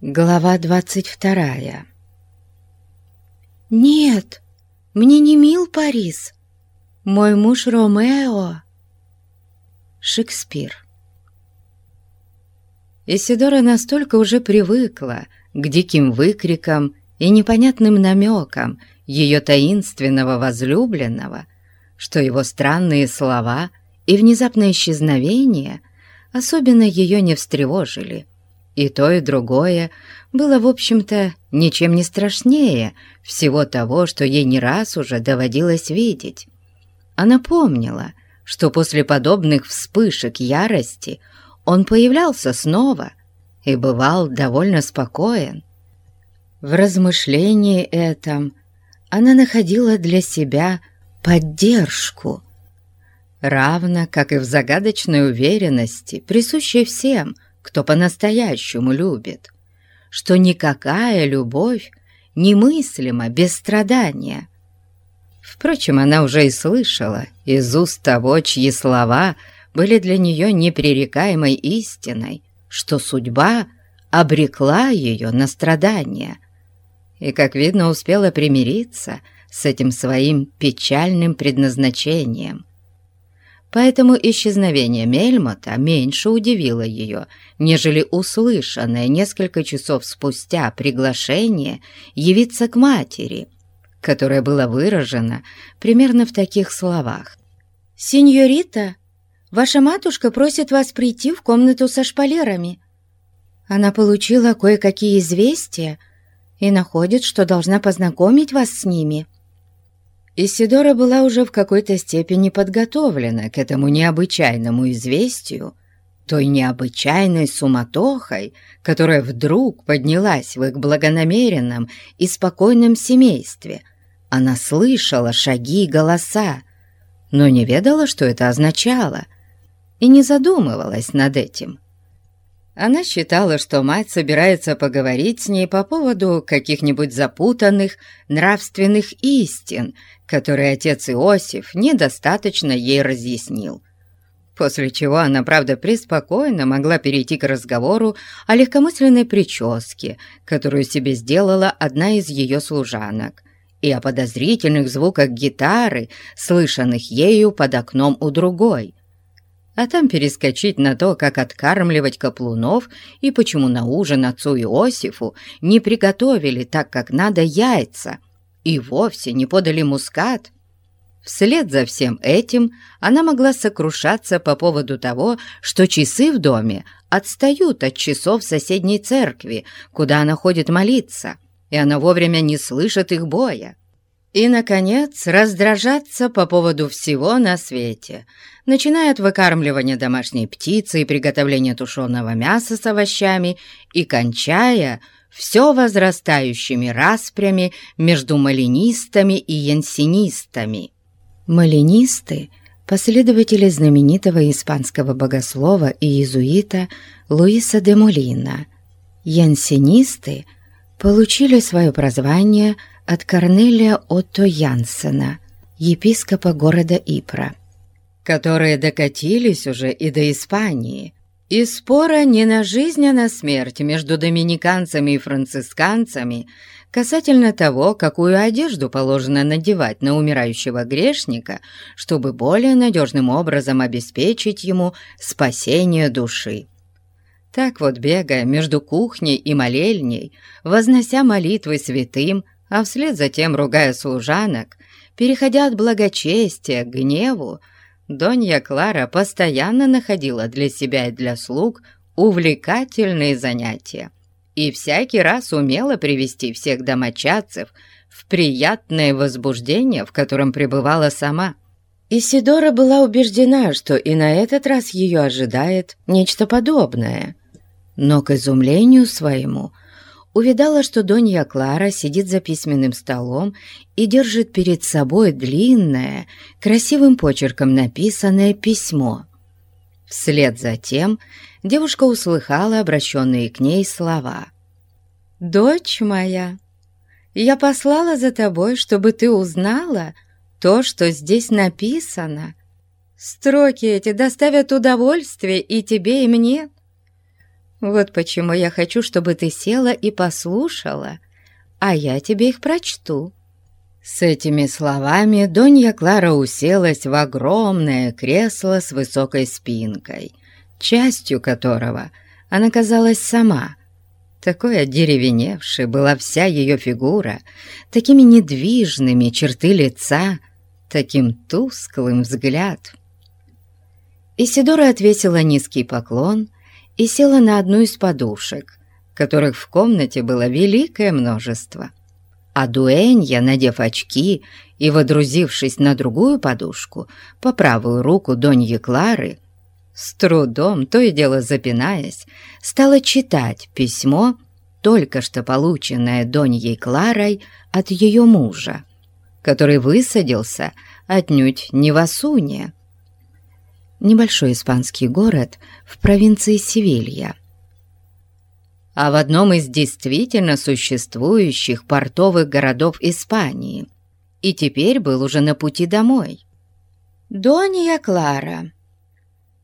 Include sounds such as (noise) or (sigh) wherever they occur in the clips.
Глава двадцать вторая «Нет, мне не мил Парис. Мой муж Ромео». Шекспир Исидора настолько уже привыкла к диким выкрикам и непонятным намекам ее таинственного возлюбленного, что его странные слова и внезапное исчезновение особенно ее не встревожили. И то, и другое было, в общем-то, ничем не страшнее всего того, что ей не раз уже доводилось видеть. Она помнила, что после подобных вспышек ярости он появлялся снова и бывал довольно спокоен. В размышлении этом она находила для себя поддержку, равно как и в загадочной уверенности, присущей всем, кто по-настоящему любит, что никакая любовь немыслима без страдания. Впрочем, она уже и слышала из уст того, чьи слова были для нее непререкаемой истиной, что судьба обрекла ее на страдания, и, как видно, успела примириться с этим своим печальным предназначением. Поэтому исчезновение Мельмота меньше удивило ее, нежели услышанное несколько часов спустя приглашение явиться к матери, которое было выражено примерно в таких словах. «Сеньорита, ваша матушка просит вас прийти в комнату со шпалерами. Она получила кое-какие известия, и находит, что должна познакомить вас с ними». Исидора была уже в какой-то степени подготовлена к этому необычайному известию, той необычайной суматохой, которая вдруг поднялась в их благонамеренном и спокойном семействе. Она слышала шаги и голоса, но не ведала, что это означало, и не задумывалась над этим. Она считала, что мать собирается поговорить с ней по поводу каких-нибудь запутанных нравственных истин, которые отец Иосиф недостаточно ей разъяснил. После чего она, правда, преспокойно могла перейти к разговору о легкомысленной прическе, которую себе сделала одна из ее служанок, и о подозрительных звуках гитары, слышанных ею под окном у другой – а там перескочить на то, как откармливать каплунов и почему на ужин отцу Иосифу не приготовили так, как надо, яйца и вовсе не подали мускат. Вслед за всем этим она могла сокрушаться по поводу того, что часы в доме отстают от часов соседней церкви, куда она ходит молиться, и она вовремя не слышит их боя. И, наконец, раздражаться по поводу всего на свете, начиная от выкармливания домашней птицы и приготовления тушеного мяса с овощами и кончая все возрастающими распрями между малинистами и янсинистами. Малинисты – последователи знаменитого испанского богослова и иезуита Луиса де Молина. Янсинисты получили свое прозвание – от Корнелия Отто Янсена, епископа города Ипра, которые докатились уже и до Испании, и спора не на жизнь, а на смерть между доминиканцами и францисканцами касательно того, какую одежду положено надевать на умирающего грешника, чтобы более надежным образом обеспечить ему спасение души. Так вот, бегая между кухней и молельней, вознося молитвы святым, а вслед затем, ругая служанок, переходя от благочестия к гневу, Донья Клара постоянно находила для себя и для слуг увлекательные занятия и всякий раз умела привести всех домочадцев в приятное возбуждение, в котором пребывала сама. Исидора была убеждена, что и на этот раз ее ожидает нечто подобное. Но к изумлению своему – увидала, что Донья Клара сидит за письменным столом и держит перед собой длинное, красивым почерком написанное письмо. Вслед за тем девушка услыхала обращенные к ней слова. «Дочь моя, я послала за тобой, чтобы ты узнала то, что здесь написано. Строки эти доставят удовольствие и тебе, и мне. Вот почему я хочу, чтобы ты села и послушала, а я тебе их прочту». С этими словами Донья Клара уселась в огромное кресло с высокой спинкой, частью которого она казалась сама. Такой одеревеневшей была вся ее фигура, такими недвижными черты лица, таким тусклым взгляд. Исидора отвесила низкий поклон и села на одну из подушек, которых в комнате было великое множество — а Дуэнья, надев очки и водрузившись на другую подушку, по правую руку Доньи Клары, с трудом, то и дело запинаясь, стала читать письмо, только что полученное Доньей Кларой от ее мужа, который высадился отнюдь не в Асуне. Небольшой испанский город в провинции Севилья – а в одном из действительно существующих портовых городов Испании, и теперь был уже на пути домой. «Донья Клара,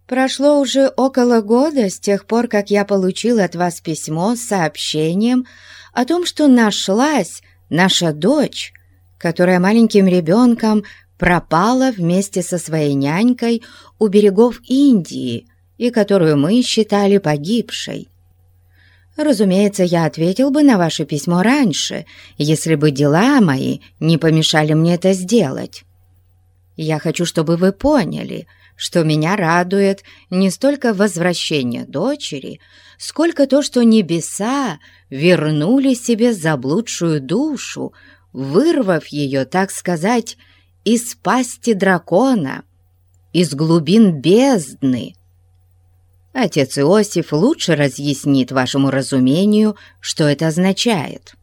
прошло уже около года с тех пор, как я получил от вас письмо с сообщением о том, что нашлась наша дочь, которая маленьким ребенком пропала вместе со своей нянькой у берегов Индии и которую мы считали погибшей. Разумеется, я ответил бы на ваше письмо раньше, если бы дела мои не помешали мне это сделать. Я хочу, чтобы вы поняли, что меня радует не столько возвращение дочери, сколько то, что небеса вернули себе заблудшую душу, вырвав ее, так сказать, из пасти дракона, из глубин бездны, Отец Иосиф лучше разъяснит вашему разумению, что это означает.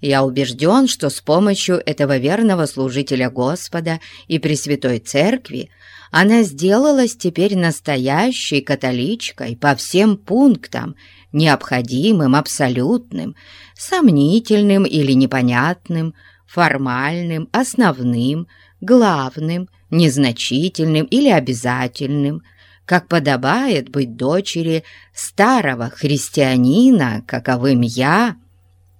Я убежден, что с помощью этого верного служителя Господа и Пресвятой Церкви она сделалась теперь настоящей католичкой по всем пунктам, необходимым, абсолютным, сомнительным или непонятным, формальным, основным, главным, незначительным или обязательным, как подобает быть дочери старого христианина, каковым я,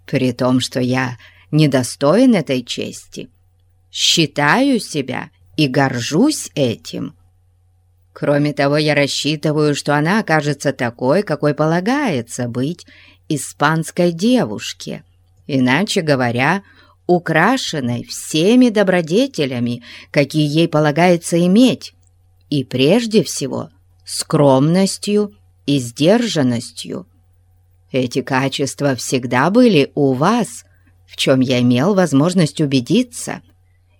при том, что я недостоин этой чести, считаю себя и горжусь этим. Кроме того, я рассчитываю, что она окажется такой, какой полагается быть испанской девушке, иначе говоря, украшенной всеми добродетелями, какие ей полагается иметь, и прежде всего скромностью и сдержанностью. Эти качества всегда были у вас, в чем я имел возможность убедиться,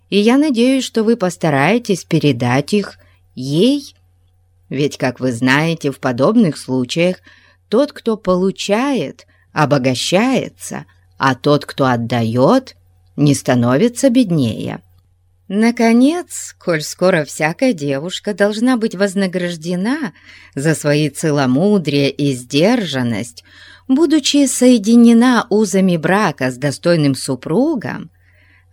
и я надеюсь, что вы постараетесь передать их ей. Ведь, как вы знаете, в подобных случаях тот, кто получает, обогащается, а тот, кто отдает, не становится беднее. Наконец, коль скоро всякая девушка должна быть вознаграждена за свои целомудрие и сдержанность, будучи соединена узами брака с достойным супругом,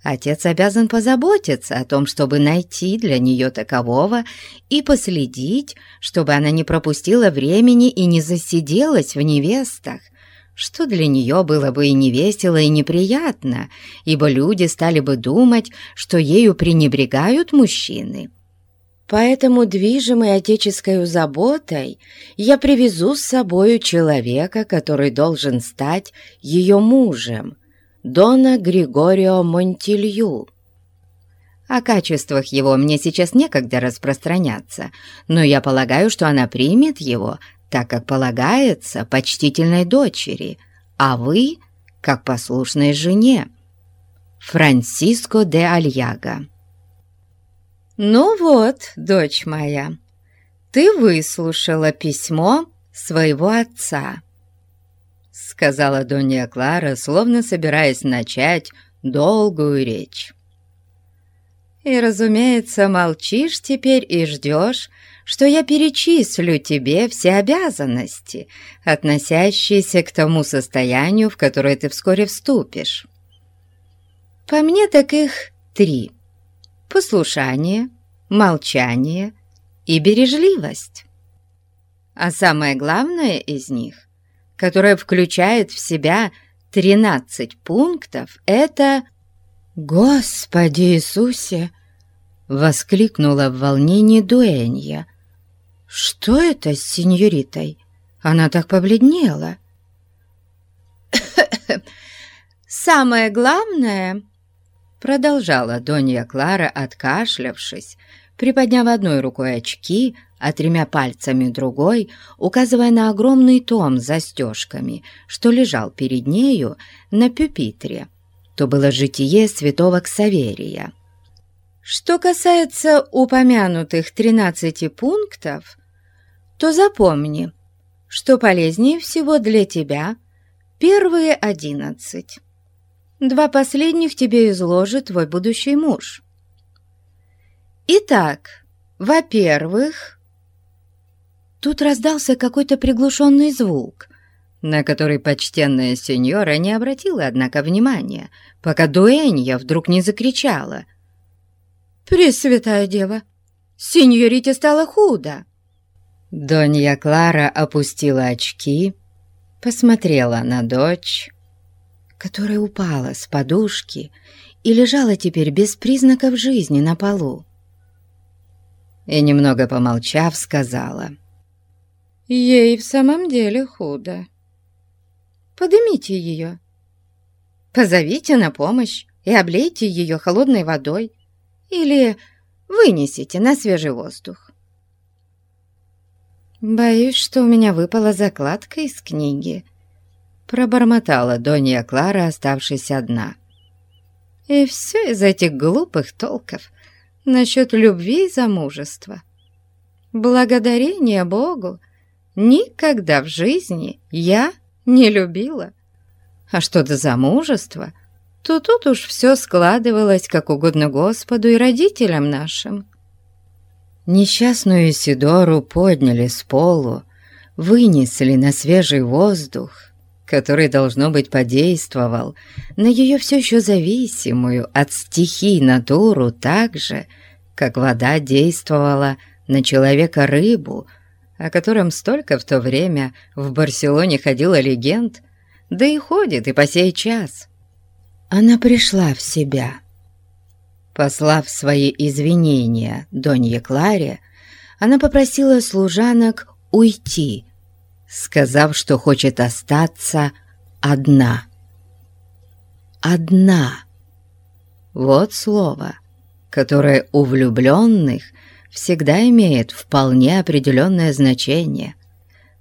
отец обязан позаботиться о том, чтобы найти для нее такового и последить, чтобы она не пропустила времени и не засиделась в невестах, что для нее было бы и невесело, и неприятно, ибо люди стали бы думать, что ею пренебрегают мужчины. Поэтому, движимой отеческой заботой, я привезу с собою человека, который должен стать ее мужем, Дона Григорио Монтилью. О качествах его мне сейчас некогда распространяться, но я полагаю, что она примет его так как полагается почтительной дочери, а вы — как послушной жене. Франсиско де Альяга «Ну вот, дочь моя, ты выслушала письмо своего отца», — сказала Донья Клара, словно собираясь начать долгую речь. «И, разумеется, молчишь теперь и ждешь, что я перечислю тебе все обязанности, относящиеся к тому состоянию, в которое ты вскоре вступишь. По мне так их три — послушание, молчание и бережливость. А самое главное из них которая включает в себя 13 пунктов, это... «Господи Иисусе!» — воскликнула в волнении Дуэнья. «Что это с сеньоритой? Она так побледнела!» (laughs) «Самое главное...» Продолжала Донья Клара, откашлявшись, приподняв одной рукой очки, а тремя пальцами другой, указывая на огромный том с застежками, что лежал перед нею на пюпитре. То было житие святого Ксаверия. Что касается упомянутых тринадцати пунктов, то запомни, что полезнее всего для тебя первые одиннадцать. Два последних тебе изложит твой будущий муж. Итак, во-первых... Тут раздался какой-то приглушенный звук, на который почтенная сеньора не обратила, однако, внимания, пока Дуэнья вдруг не закричала. «Пресвятая дева, сеньорите стало худо!» Донья Клара опустила очки, посмотрела на дочь которая упала с подушки и лежала теперь без признаков жизни на полу. И, немного помолчав, сказала, «Ей в самом деле худо. Подымите ее, позовите на помощь и облейте ее холодной водой или вынесите на свежий воздух. Боюсь, что у меня выпала закладка из книги, Пробормотала Донья Клара, оставшись одна. И все из этих глупых толков насчет любви и замужества. Благодарение Богу, никогда в жизни я не любила. А что до замужества, то тут уж все складывалось как угодно Господу и родителям нашим. Несчастную Сидору подняли с полу, вынесли на свежий воздух, который, должно быть, подействовал на ее все еще зависимую от стихий натуру так же, как вода действовала на человека-рыбу, о котором столько в то время в Барселоне ходила легенд, да и ходит и по сей час. Она пришла в себя. Послав свои извинения Донье Кларе, она попросила служанок уйти сказав, что хочет остаться одна. Одна. Вот слово, которое у влюбленных всегда имеет вполне определенное значение.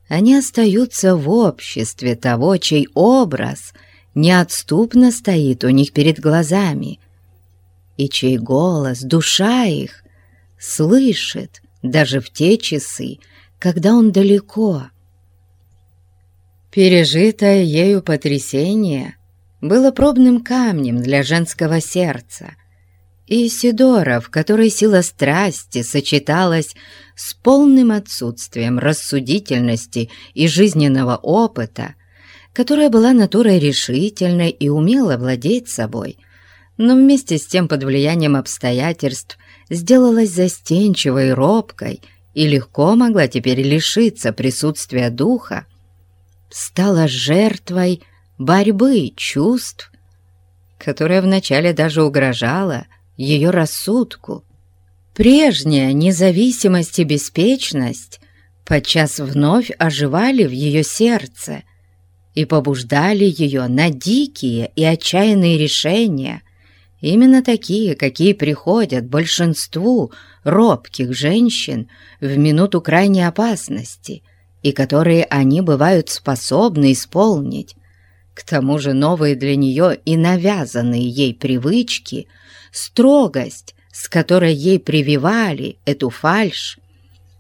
Они остаются в обществе того, чей образ неотступно стоит у них перед глазами, и чей голос, душа их, слышит даже в те часы, когда он далеко — Пережитое ею потрясение было пробным камнем для женского сердца, и Сидора, в которой сила страсти сочеталась с полным отсутствием рассудительности и жизненного опыта, которая была натурой решительной и умела владеть собой, но вместе с тем под влиянием обстоятельств сделалась застенчивой робкой и легко могла теперь лишиться присутствия духа, стала жертвой борьбы чувств, которая вначале даже угрожала ее рассудку. Прежняя независимость и беспечность подчас вновь оживали в ее сердце и побуждали ее на дикие и отчаянные решения, именно такие, какие приходят большинству робких женщин в минуту крайней опасности – и которые они бывают способны исполнить. К тому же новые для нее и навязанные ей привычки, строгость, с которой ей прививали эту фальшь,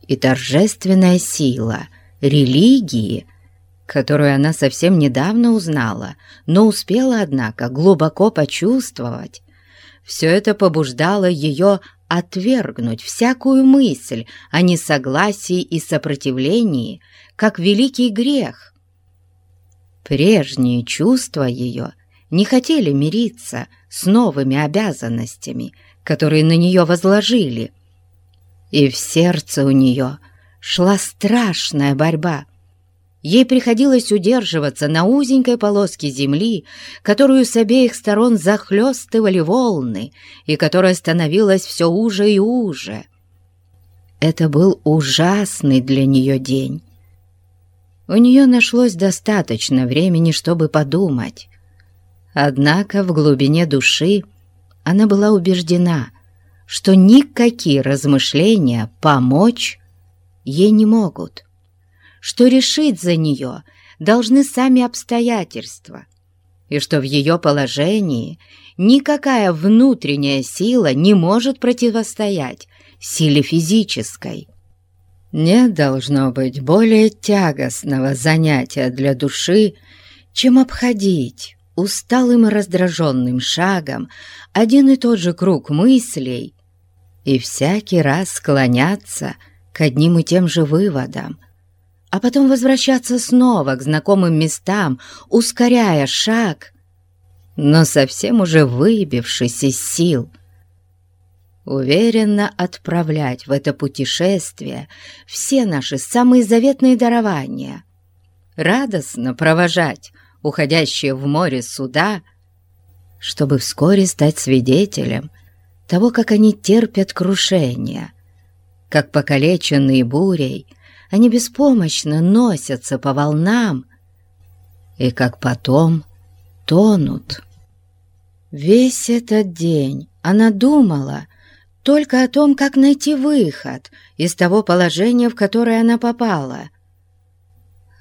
и торжественная сила религии, которую она совсем недавно узнала, но успела, однако, глубоко почувствовать, все это побуждало ее отвергнуть всякую мысль о несогласии и сопротивлении, как великий грех. Прежние чувства ее не хотели мириться с новыми обязанностями, которые на нее возложили, и в сердце у нее шла страшная борьба. Ей приходилось удерживаться на узенькой полоске земли, которую с обеих сторон захлестывали волны и которая становилась все уже и уже. Это был ужасный для нее день. У нее нашлось достаточно времени, чтобы подумать. Однако в глубине души она была убеждена, что никакие размышления помочь ей не могут, что решить за нее должны сами обстоятельства, и что в ее положении никакая внутренняя сила не может противостоять силе физической. Нет должно быть более тягостного занятия для души, чем обходить усталым и раздраженным шагом один и тот же круг мыслей и всякий раз склоняться к одним и тем же выводам, а потом возвращаться снова к знакомым местам, ускоряя шаг, но совсем уже выбившись из сил — уверенно отправлять в это путешествие все наши самые заветные дарования, радостно провожать уходящие в море суда, чтобы вскоре стать свидетелем того, как они терпят крушение, как покалеченные бурей они беспомощно носятся по волнам и как потом тонут. Весь этот день она думала только о том, как найти выход из того положения, в которое она попала.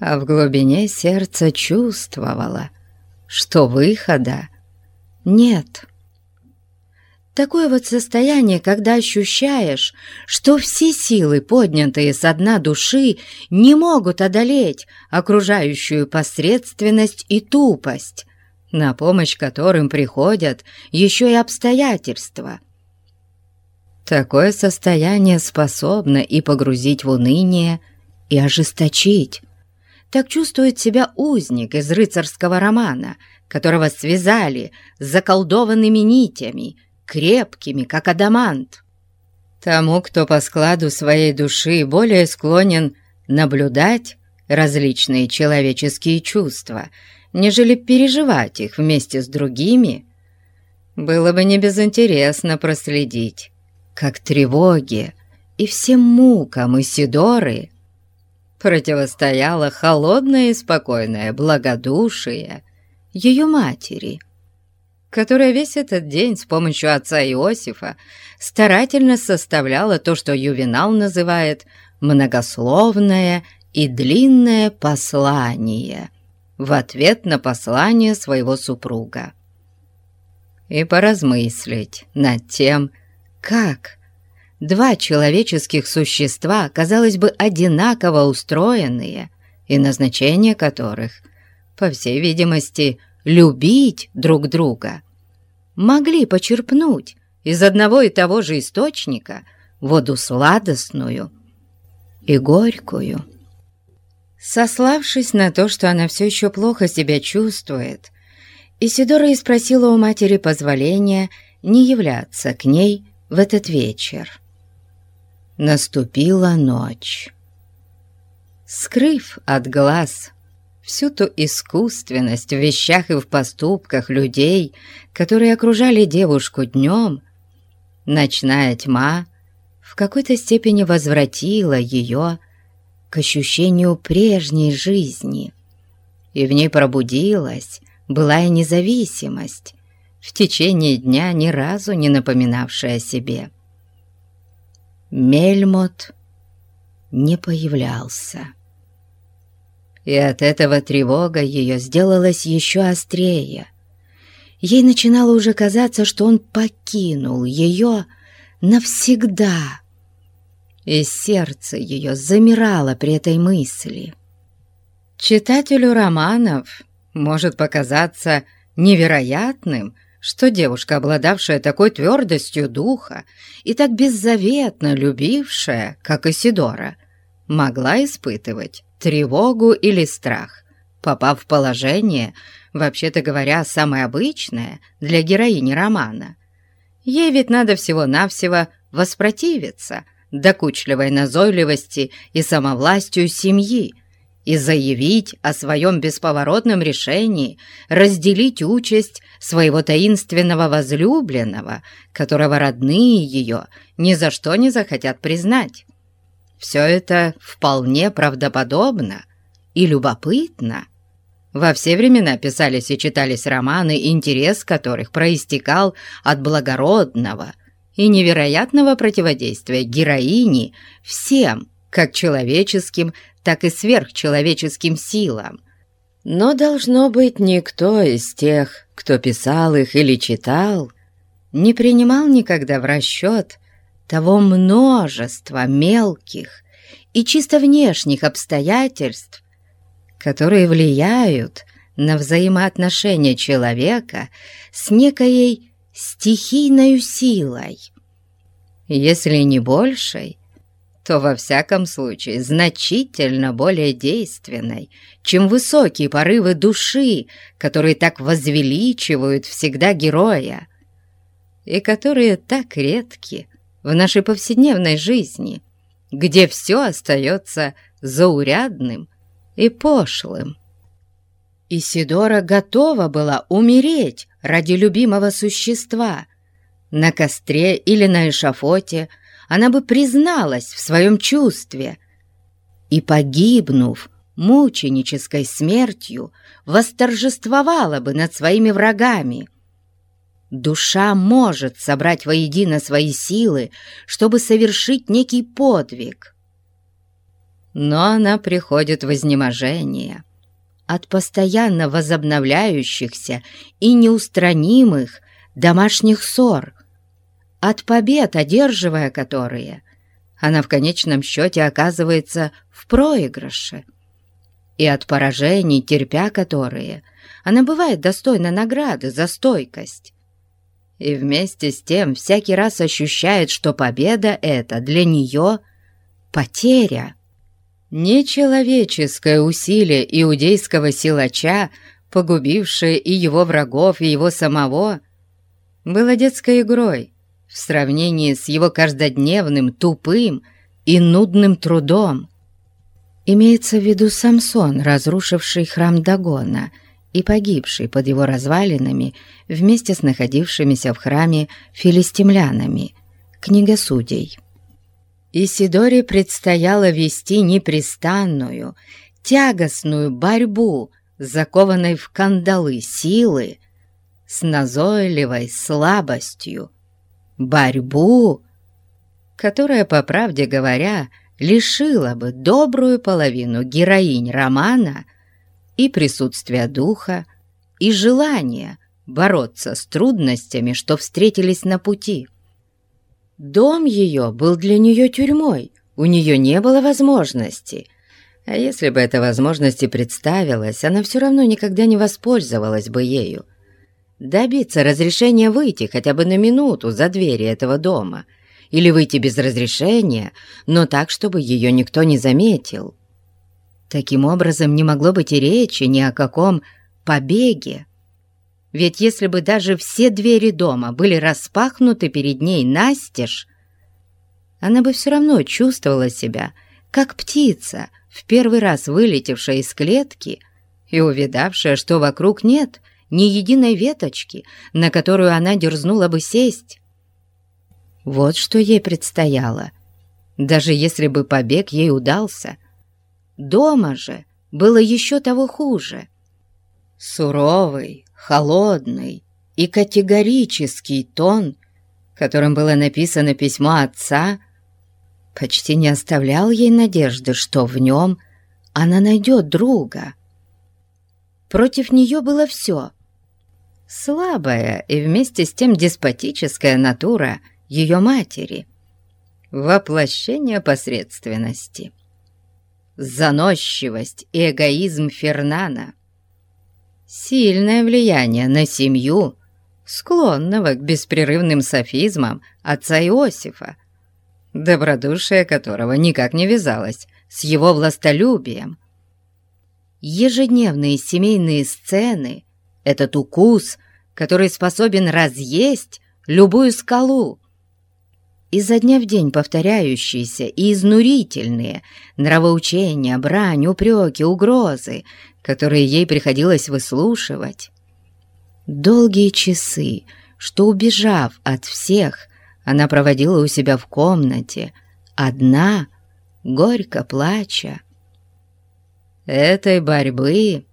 А в глубине сердца чувствовала, что выхода нет. Такое вот состояние, когда ощущаешь, что все силы, поднятые со дна души, не могут одолеть окружающую посредственность и тупость, на помощь которым приходят еще и обстоятельства — Такое состояние способно и погрузить в уныние, и ожесточить. Так чувствует себя узник из рыцарского романа, которого связали с заколдованными нитями, крепкими, как адамант. Тому, кто по складу своей души более склонен наблюдать различные человеческие чувства, нежели переживать их вместе с другими, было бы не безинтересно проследить, как тревоге и всем мукам Исидоры противостояло холодное и спокойное благодушие ее матери, которая весь этот день с помощью отца Иосифа старательно составляла то, что Ювенал называет «многословное и длинное послание» в ответ на послание своего супруга. И поразмыслить над тем, как? Два человеческих существа, казалось бы, одинаково устроенные, и назначение которых, по всей видимости, любить друг друга, могли почерпнуть из одного и того же источника воду сладостную и горькую. Сославшись на то, что она все еще плохо себя чувствует, Исидора и спросила у матери позволения не являться к ней в этот вечер. Наступила ночь. Скрыв от глаз всю ту искусственность в вещах и в поступках людей, которые окружали девушку днем, ночная тьма в какой-то степени возвратила ее к ощущению прежней жизни, и в ней пробудилась былая независимость, в течение дня ни разу не напоминавшая о себе. Мельмот не появлялся. И от этого тревога ее сделалась еще острее. Ей начинало уже казаться, что он покинул ее навсегда. И сердце ее замирало при этой мысли. Читателю романов может показаться невероятным, что девушка, обладавшая такой твердостью духа и так беззаветно любившая, как Исидора, могла испытывать тревогу или страх, попав в положение, вообще-то говоря, самое обычное для героини романа. Ей ведь надо всего-навсего воспротивиться докучливой назойливости и самовластию семьи и заявить о своем бесповоротном решении разделить участь своего таинственного возлюбленного, которого родные ее ни за что не захотят признать. Все это вполне правдоподобно и любопытно. Во все времена писались и читались романы, интерес которых проистекал от благородного и невероятного противодействия героини всем, как человеческим, так и сверхчеловеческим силам. Но, должно быть, никто из тех, кто писал их или читал, не принимал никогда в расчет того множества мелких и чисто внешних обстоятельств, которые влияют на взаимоотношения человека с некоей стихийной силой, если не большей, то во всяком случае значительно более действенной, чем высокие порывы души, которые так возвеличивают всегда героя, и которые так редки в нашей повседневной жизни, где все остается заурядным и пошлым. Исидора готова была умереть ради любимого существа. На костре или на эшафоте она бы призналась в своем чувстве и, погибнув мученической смертью, восторжествовала бы над своими врагами. Душа может собрать воедино свои силы, чтобы совершить некий подвиг. Но она приходит в изнеможение от постоянно возобновляющихся и неустранимых домашних ссор, от побед, одерживая которые, она в конечном счете оказывается в проигрыше, и от поражений, терпя которые, она бывает достойна награды за стойкость. И вместе с тем всякий раз ощущает, что победа эта для нее потеря. Нечеловеческое усилие иудейского силача, погубившее и его врагов, и его самого, было детской игрой, в сравнении с его каждодневным, тупым и нудным трудом. Имеется в виду Самсон, разрушивший храм Дагона и погибший под его развалинами вместе с находившимися в храме филистимлянами, книга судей. Исидоре предстояло вести непрестанную, тягостную борьбу, закованной в кандалы силы, с назойливой слабостью, борьбу, которая, по правде говоря, лишила бы добрую половину героинь романа и присутствия духа, и желания бороться с трудностями, что встретились на пути. Дом ее был для нее тюрьмой, у нее не было возможности. А если бы эта возможность и представилась, она все равно никогда не воспользовалась бы ею добиться разрешения выйти хотя бы на минуту за двери этого дома или выйти без разрешения, но так, чтобы ее никто не заметил. Таким образом, не могло быть и речи ни о каком побеге. Ведь если бы даже все двери дома были распахнуты перед ней настежь, она бы все равно чувствовала себя, как птица, в первый раз вылетевшая из клетки и увидавшая, что вокруг нет ни единой веточки, на которую она дерзнула бы сесть. Вот что ей предстояло, даже если бы побег ей удался. Дома же было еще того хуже. Суровый, холодный и категорический тон, которым было написано письмо отца, почти не оставлял ей надежды, что в нем она найдет друга. Против нее было все слабая и вместе с тем деспотическая натура ее матери, воплощение посредственности, заносчивость и эгоизм Фернана, сильное влияние на семью, склонного к беспрерывным софизмам отца Иосифа, добродушие которого никак не вязалось с его властолюбием. Ежедневные семейные сцены — этот укус, который способен разъесть любую скалу. Изо дня в день повторяющиеся и изнурительные нравоучения, брань, упреки, угрозы, которые ей приходилось выслушивать. Долгие часы, что, убежав от всех, она проводила у себя в комнате, одна, горько плача. Этой борьбы,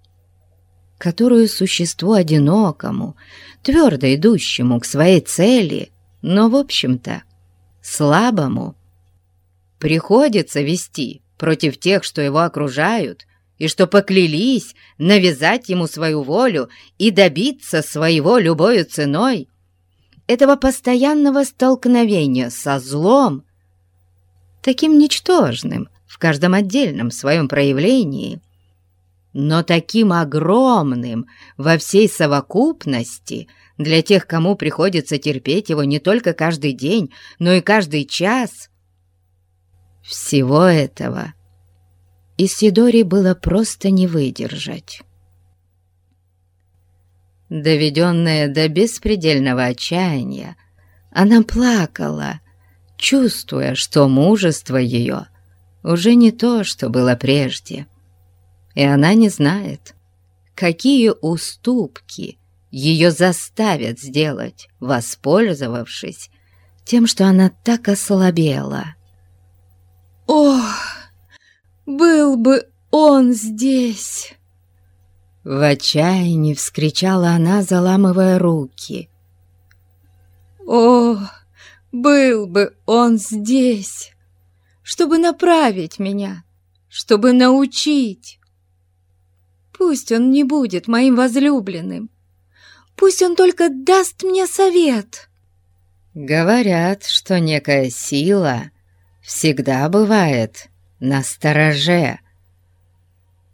которую существу одинокому, твердо идущему к своей цели, но, в общем-то, слабому, приходится вести против тех, что его окружают, и что поклялись навязать ему свою волю и добиться своего любою ценой, этого постоянного столкновения со злом, таким ничтожным в каждом отдельном своем проявлении, но таким огромным во всей совокупности для тех, кому приходится терпеть его не только каждый день, но и каждый час. Всего этого Исидоре было просто не выдержать. Доведенная до беспредельного отчаяния, она плакала, чувствуя, что мужество ее уже не то, что было прежде. И она не знает, какие уступки ее заставят сделать, воспользовавшись тем, что она так ослабела. «Ох, был бы он здесь!» В отчаянии вскричала она, заламывая руки. «О, был бы он здесь, чтобы направить меня, чтобы научить! Пусть он не будет моим возлюбленным, пусть он только даст мне совет!» Говорят, что некая сила всегда бывает на стороже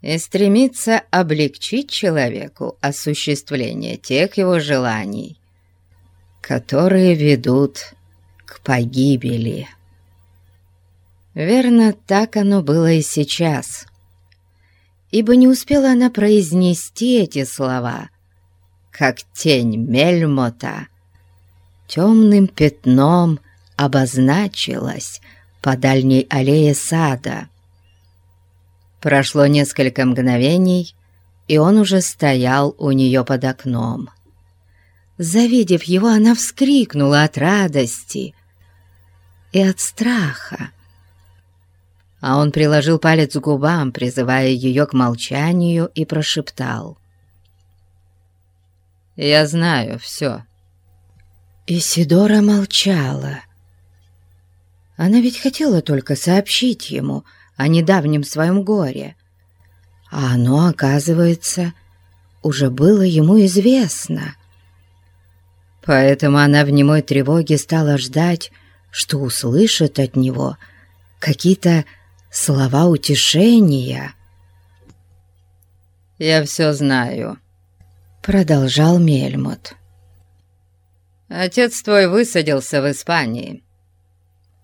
и стремится облегчить человеку осуществление тех его желаний, которые ведут к погибели. Верно, так оно было и сейчас, ибо не успела она произнести эти слова, как тень Мельмота темным пятном обозначилась по дальней аллее сада, Прошло несколько мгновений, и он уже стоял у нее под окном. Завидев его, она вскрикнула от радости и от страха. А он приложил палец к губам, призывая ее к молчанию, и прошептал. «Я знаю все». Исидора молчала. Она ведь хотела только сообщить ему — о недавнем своем горе. А оно, оказывается, уже было ему известно. Поэтому она в немой тревоге стала ждать, что услышит от него какие-то слова утешения. «Я все знаю», — продолжал Мельмут. «Отец твой высадился в Испании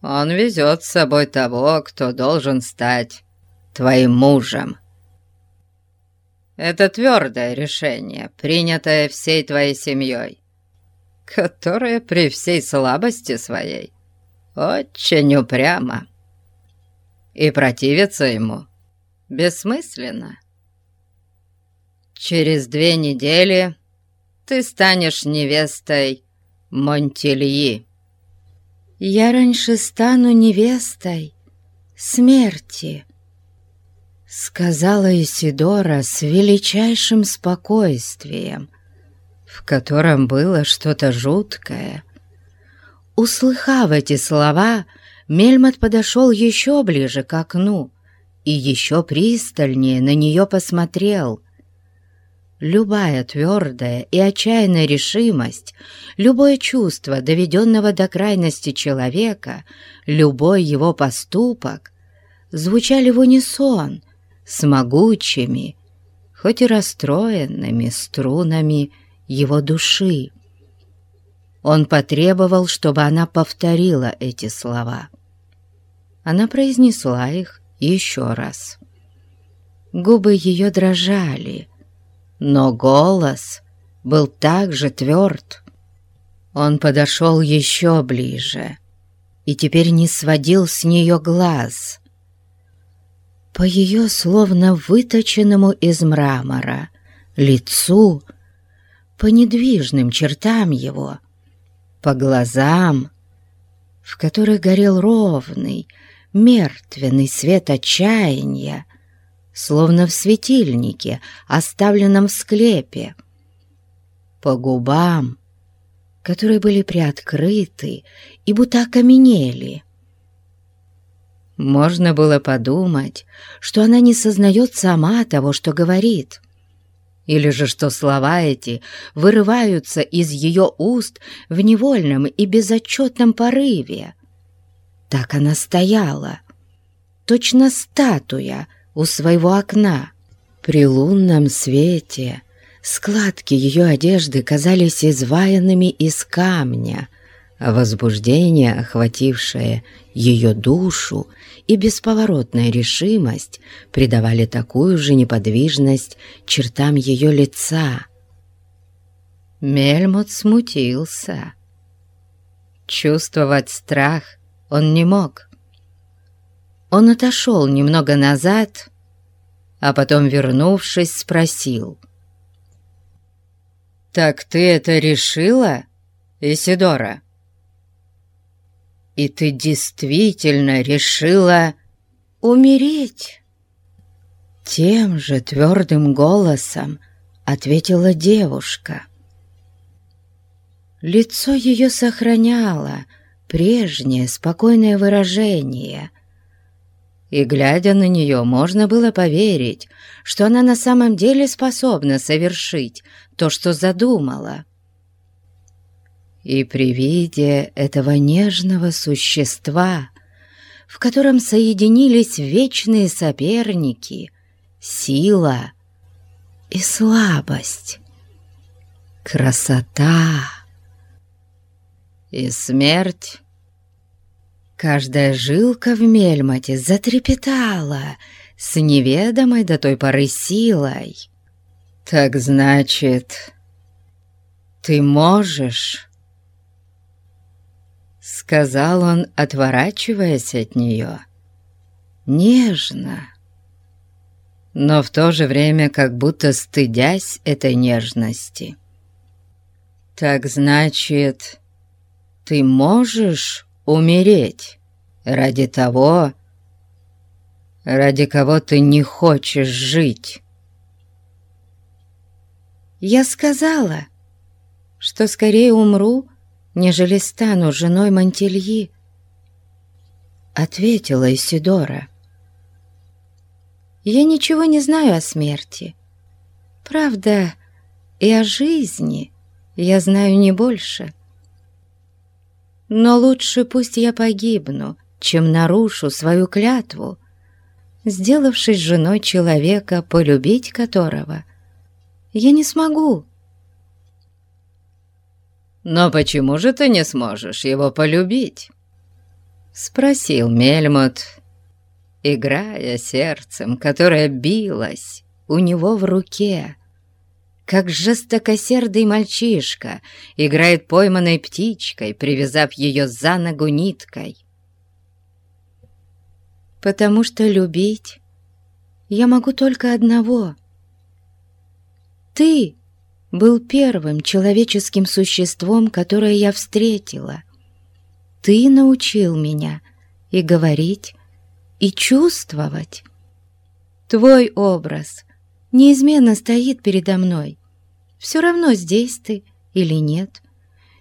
он везет с собой того, кто должен стать твоим мужем. Это твердое решение, принятое всей твоей семьей, которая при всей слабости своей очень упряма. И противиться ему бессмысленно. Через две недели ты станешь невестой Монтельи. Я раньше стану невестой смерти, сказала Исидора с величайшим спокойствием, в котором было что-то жуткое. Услыхав эти слова, Мельмот подошел еще ближе к окну и еще пристальнее на нее посмотрел — Любая твердая и отчаянная решимость, любое чувство, доведенного до крайности человека, любой его поступок звучали в унисон с могучими, хоть и расстроенными струнами его души. Он потребовал, чтобы она повторила эти слова. Она произнесла их еще раз. Губы ее дрожали, но голос был также тверд. Он подошел еще ближе и теперь не сводил с нее глаз. По ее словно выточенному из мрамора лицу, по недвижным чертам его, по глазам, в которых горел ровный, мертвенный свет отчаяния, словно в светильнике, оставленном в склепе, по губам, которые были приоткрыты и будто окаменели. Можно было подумать, что она не сознает сама того, что говорит, или же что слова эти вырываются из ее уст в невольном и безотчетном порыве. Так она стояла, точно статуя у своего окна. При лунном свете складки ее одежды казались изваянными из камня, а возбуждение, охватившее ее душу, и бесповоротная решимость придавали такую же неподвижность чертам ее лица. Мельмут смутился. Чувствовать страх он не мог. Он отошел немного назад, а потом, вернувшись, спросил. «Так ты это решила, Исидора?» «И ты действительно решила умереть?» Тем же твердым голосом ответила девушка. Лицо ее сохраняло прежнее спокойное выражение, и, глядя на нее, можно было поверить, что она на самом деле способна совершить то, что задумала. И при виде этого нежного существа, в котором соединились вечные соперники, сила и слабость, красота и смерть, Каждая жилка в мельмате затрепетала с неведомой до той поры силой. «Так значит, ты можешь?» Сказал он, отворачиваясь от нее. Нежно, но в то же время как будто стыдясь этой нежности. «Так значит, ты можешь умереть ради того, ради кого ты не хочешь жить. Я сказала, что скорее умру, нежели стану женой Монтельи, ответила Исидора. Я ничего не знаю о смерти. Правда, и о жизни я знаю не больше. Но лучше пусть я погибну, чем нарушу свою клятву, сделавшись женой человека, полюбить которого я не смогу. «Но почему же ты не сможешь его полюбить?» — спросил Мельмот, играя сердцем, которое билось у него в руке как жестокосердый мальчишка играет пойманной птичкой, привязав ее за ногу ниткой. Потому что любить я могу только одного. Ты был первым человеческим существом, которое я встретила. Ты научил меня и говорить, и чувствовать. Твой образ неизменно стоит передо мной, все равно, здесь ты или нет.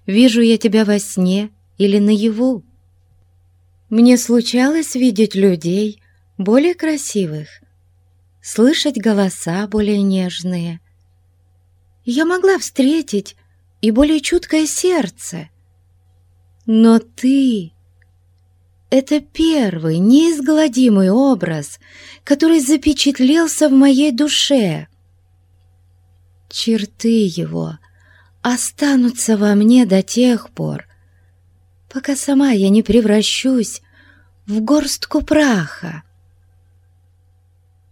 Вижу я тебя во сне или наяву. Мне случалось видеть людей более красивых, слышать голоса более нежные. Я могла встретить и более чуткое сердце. Но ты — это первый неизгладимый образ, который запечатлелся в моей душе — черты его останутся во мне до тех пор, пока сама я не превращусь в горстку праха.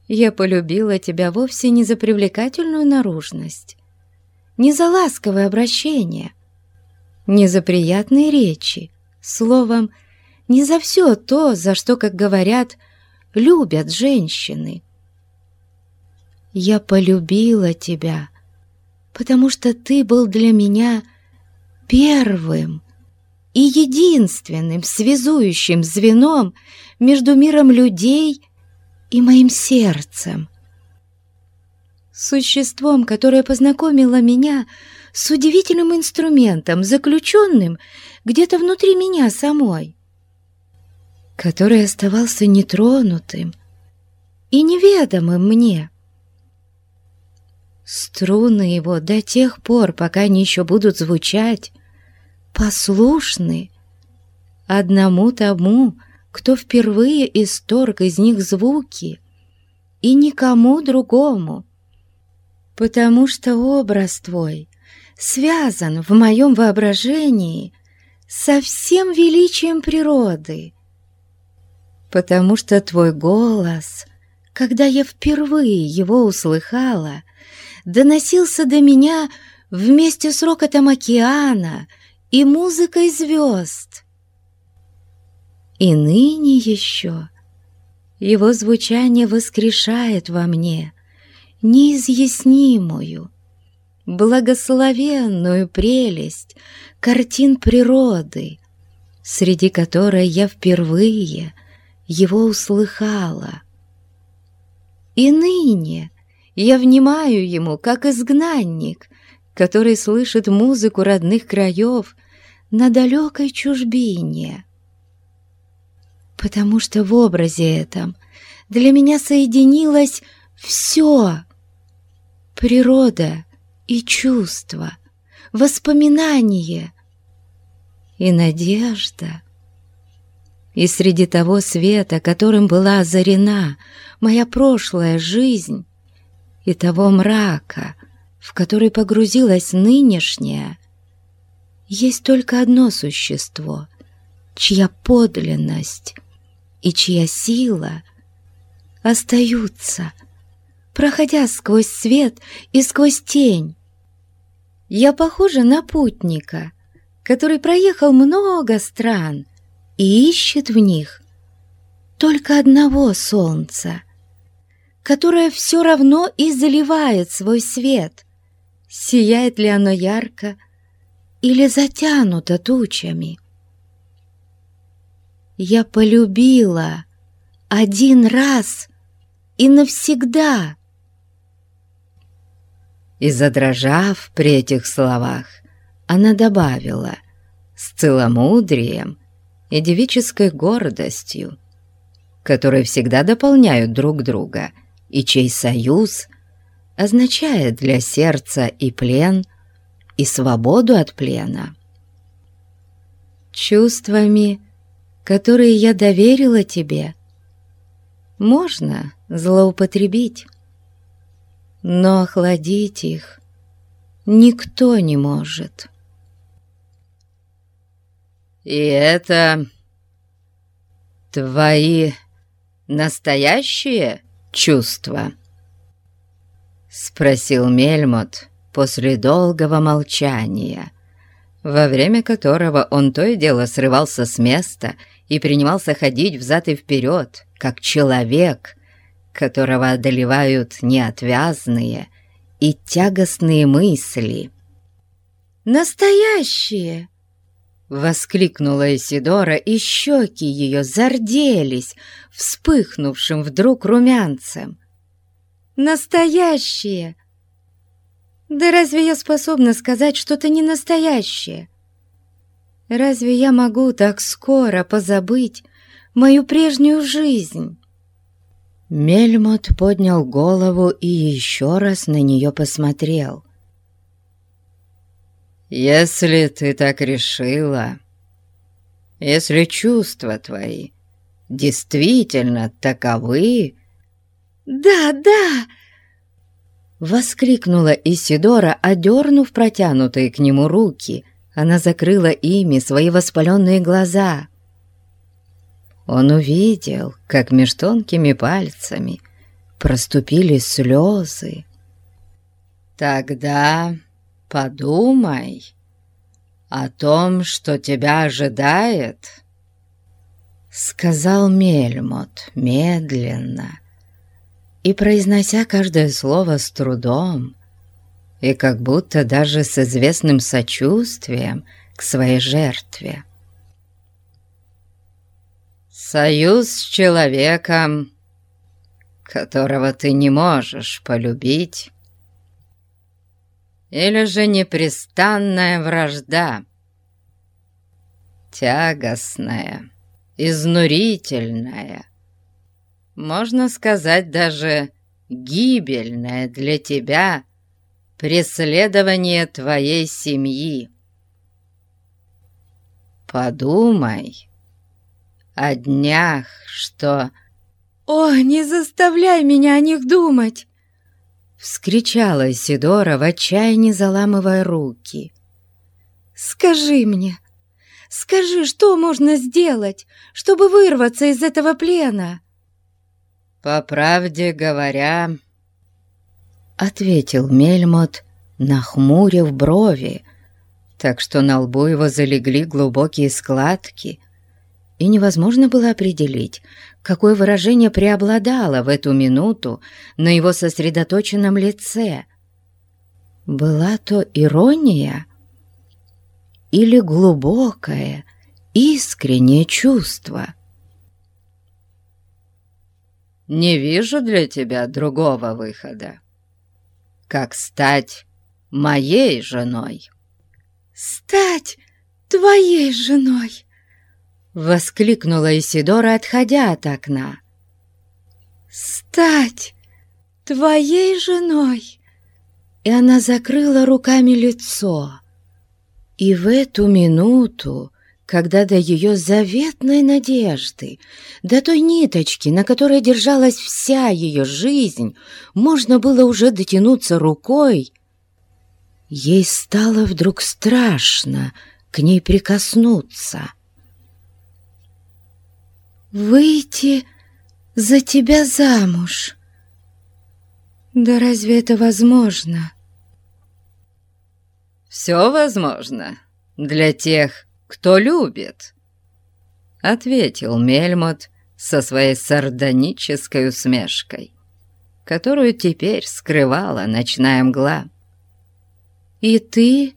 Я полюбила тебя вовсе не за привлекательную наружность, не за ласковое обращение, не за приятные речи, словом, не за все то, за что, как говорят, любят женщины. Я полюбила тебя, потому что ты был для меня первым и единственным связующим звеном между миром людей и моим сердцем. Существом, которое познакомило меня с удивительным инструментом, заключенным где-то внутри меня самой, который оставался нетронутым и неведомым мне. Струны его до тех пор, пока они еще будут звучать, послушны одному тому, кто впервые исторг из них звуки, и никому другому, потому что образ твой связан в моем воображении со всем величием природы, потому что твой голос, когда я впервые его услыхала, доносился до меня вместе с рокотом океана и музыкой звезд. И ныне еще его звучание воскрешает во мне неизъяснимую, благословенную прелесть картин природы, среди которой я впервые его услыхала. И ныне я внимаю ему, как изгнанник, который слышит музыку родных краев на далекой чужбине. Потому что в образе этом для меня соединилось все — природа и чувства, воспоминания и надежда. И среди того света, которым была озарена моя прошлая жизнь, и того мрака, в который погрузилась нынешняя, есть только одно существо, чья подлинность и чья сила остаются, проходя сквозь свет и сквозь тень. Я похожа на путника, который проехал много стран и ищет в них только одного солнца — которое все равно и заливает свой свет. Сияет ли оно ярко или затянуто тучами? Я полюбила один раз и навсегда. И задрожав при этих словах, она добавила с целомудрием и девической гордостью, которые всегда дополняют друг друга — и чей союз означает для сердца и плен, и свободу от плена. Чувствами, которые я доверила тебе, можно злоупотребить, но охладить их никто не может. «И это твои настоящие чувства?» Спросил Мельмот после долгого молчания, во время которого он то и дело срывался с места и принимался ходить взад и вперед, как человек, которого одолевают неотвязные и тягостные мысли. «Настоящие!» Воскликнула Исидора, и щеки ее зарделись, вспыхнувшим вдруг румянцем. «Настоящие!» «Да разве я способна сказать что-то не настоящее? Разве я могу так скоро позабыть мою прежнюю жизнь?» Мельмот поднял голову и еще раз на нее посмотрел. «Если ты так решила, если чувства твои действительно таковы...» «Да, да!» Воскликнула Исидора, одернув протянутые к нему руки. Она закрыла ими свои воспаленные глаза. Он увидел, как меж тонкими пальцами проступили слезы. «Тогда Подумай о том, что тебя ожидает. сказал Мельмот медленно и произнося каждое слово с трудом и как будто даже с известным сочувствием к своей жертве. «Союз с человеком, которого ты не можешь полюбить, или же непрестанная вражда, тягостная, изнурительная, можно сказать даже гибельная для тебя преследование твоей семьи. Подумай о днях, что... «О, не заставляй меня о них думать!» Вскричала Сидора в отчаянии, заламывая руки. «Скажи мне, скажи, что можно сделать, чтобы вырваться из этого плена?» «По правде говоря...» Ответил Мельмот, нахмурив брови, так что на лбу его залегли глубокие складки, и невозможно было определить, какое выражение преобладало в эту минуту на его сосредоточенном лице. Была то ирония или глубокое, искреннее чувство. «Не вижу для тебя другого выхода, как стать моей женой». «Стать твоей женой!» Воскликнула Исидора, отходя от окна. «Стать твоей женой!» И она закрыла руками лицо. И в эту минуту, когда до ее заветной надежды, до той ниточки, на которой держалась вся ее жизнь, можно было уже дотянуться рукой, ей стало вдруг страшно к ней прикоснуться — выйти за тебя замуж. Да разве это возможно? Все возможно для тех, кто любит, ответил Мельмот со своей сардонической усмешкой, которую теперь скрывала ночная мгла. «И ты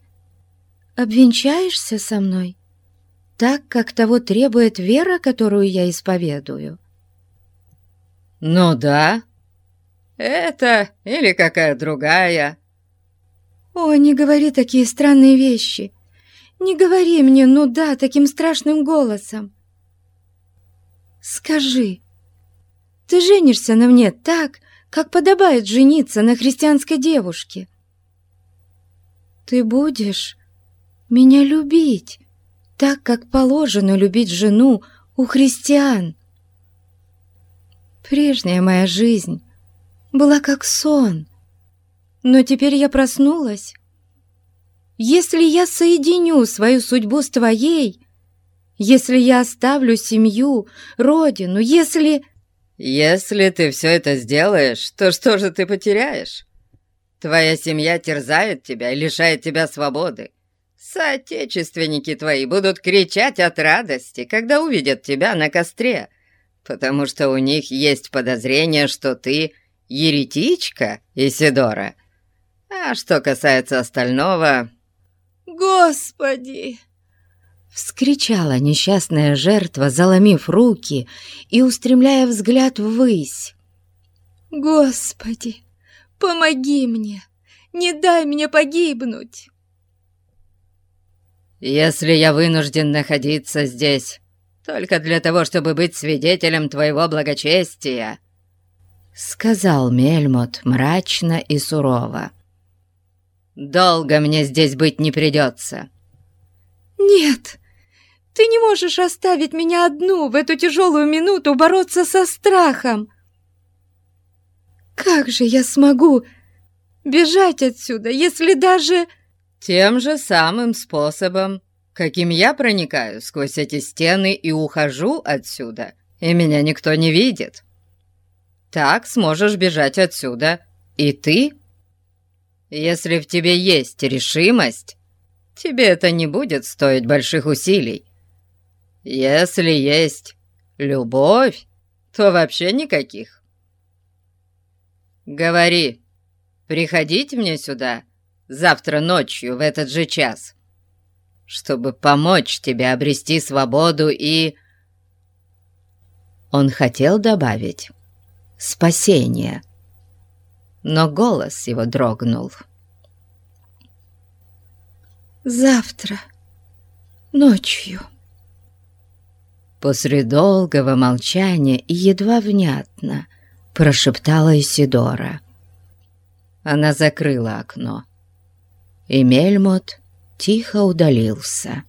обвенчаешься со мной?» Так, как того требует вера, которую я исповедую». «Ну да, это или какая другая». «О, не говори такие странные вещи. Не говори мне «ну да» таким страшным голосом. Скажи, ты женишься на мне так, как подобает жениться на христианской девушке? Ты будешь меня любить, так, как положено любить жену у христиан. Прежняя моя жизнь была как сон, но теперь я проснулась. Если я соединю свою судьбу с твоей, если я оставлю семью, родину, если... Если ты все это сделаешь, то что же ты потеряешь? Твоя семья терзает тебя и лишает тебя свободы. Соотечественники твои будут кричать от радости, когда увидят тебя на костре, потому что у них есть подозрение, что ты еретичка, Исидора. А что касается остального... «Господи!» Вскричала несчастная жертва, заломив руки и устремляя взгляд ввысь. «Господи, помоги мне! Не дай мне погибнуть!» «Если я вынужден находиться здесь только для того, чтобы быть свидетелем твоего благочестия», сказал Мельмот мрачно и сурово. «Долго мне здесь быть не придется». «Нет, ты не можешь оставить меня одну в эту тяжелую минуту бороться со страхом. Как же я смогу бежать отсюда, если даже...» Тем же самым способом, каким я проникаю сквозь эти стены и ухожу отсюда, и меня никто не видит. Так сможешь бежать отсюда и ты. Если в тебе есть решимость, тебе это не будет стоить больших усилий. Если есть любовь, то вообще никаких. Говори, приходите мне сюда завтра ночью в этот же час, чтобы помочь тебе обрести свободу и...» Он хотел добавить «спасение», но голос его дрогнул. «Завтра ночью». После долгого молчания и едва внятно прошептала Исидора. Она закрыла окно, и Мельмот тихо удалился.